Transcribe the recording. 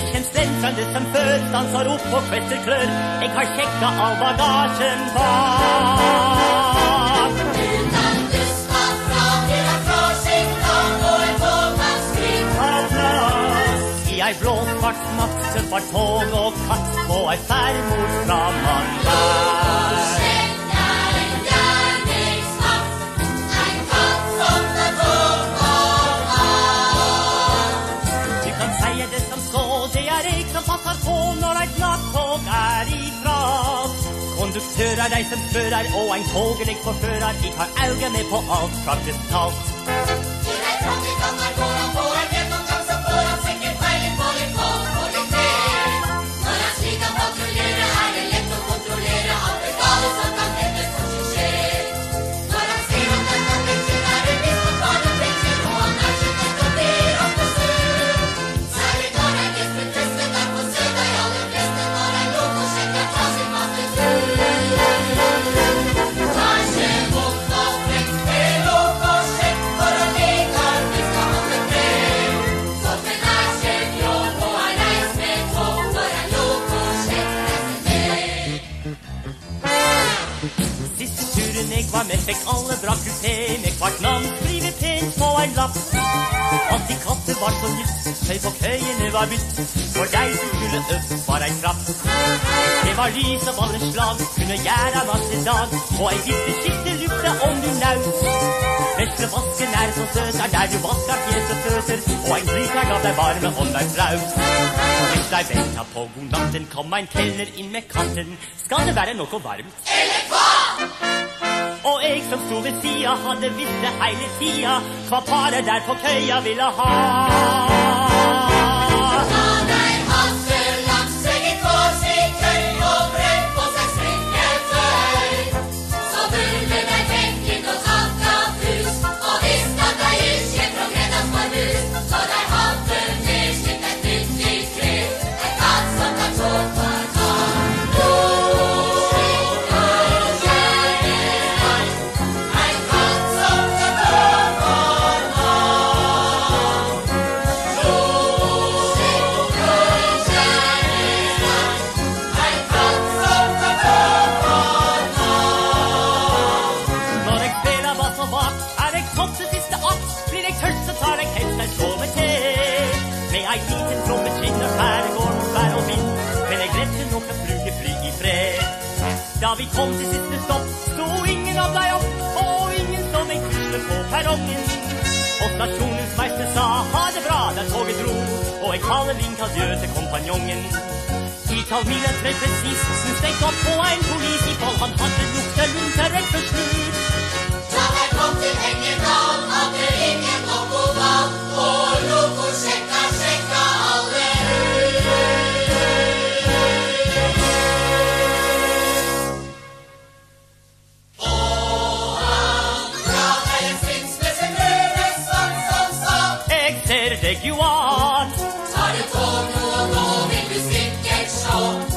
Jeg kjem strensende som før, stanser opp og kvester klør. Jeg har sjekka all bagasjen bak. Har plass i ei blåsvart natt, søppart tog og katt på ei ferd mot Framandberg. På når eit nattog er i tras. Konduktør er dei som fører, og ein togeleg forfører De Eg har auga med på alt praktisk talt. Var med, fikk alle bra kupé med hvert navn skrivet pent på en lapp. At de katter var så nytt, høy på køyene var bytt. For deg som skulle opp, var ei trapp. Det var lys av alle slag, kunne gjøre masse dag. Og ei lite skifte lukta om du naut. Veslevasken er så søt, er der du vasker fjes og føtter. Og en bryter gav deg varme om deg flaut. Mens deg venta på god natten, kom ein kelner inn med katten. Skal det være noe varmt? Og jeg som sto ved sida, hadde visst det heile tida hva paret der på køya ville ha. Bak, er jeg topp til siste att, Blir jeg tørst, så tar jeg helst en slå med te. Med ei liten tromme skinner skjærgård mot vær og vind. Men jeg å noe flugefly i fred. Da vi kom til siste stopp, sto ingen av deg opp, og ingen så meg kusle på perrongen. Og stasjonens meister sa ha det bra der toget dro, og jeg kaller link adjø til kompanjongen. Titall mil er tre presis, Syns stengte opp på en polis i vold. Han hadde Take you on. Ta det tåg nå og nå.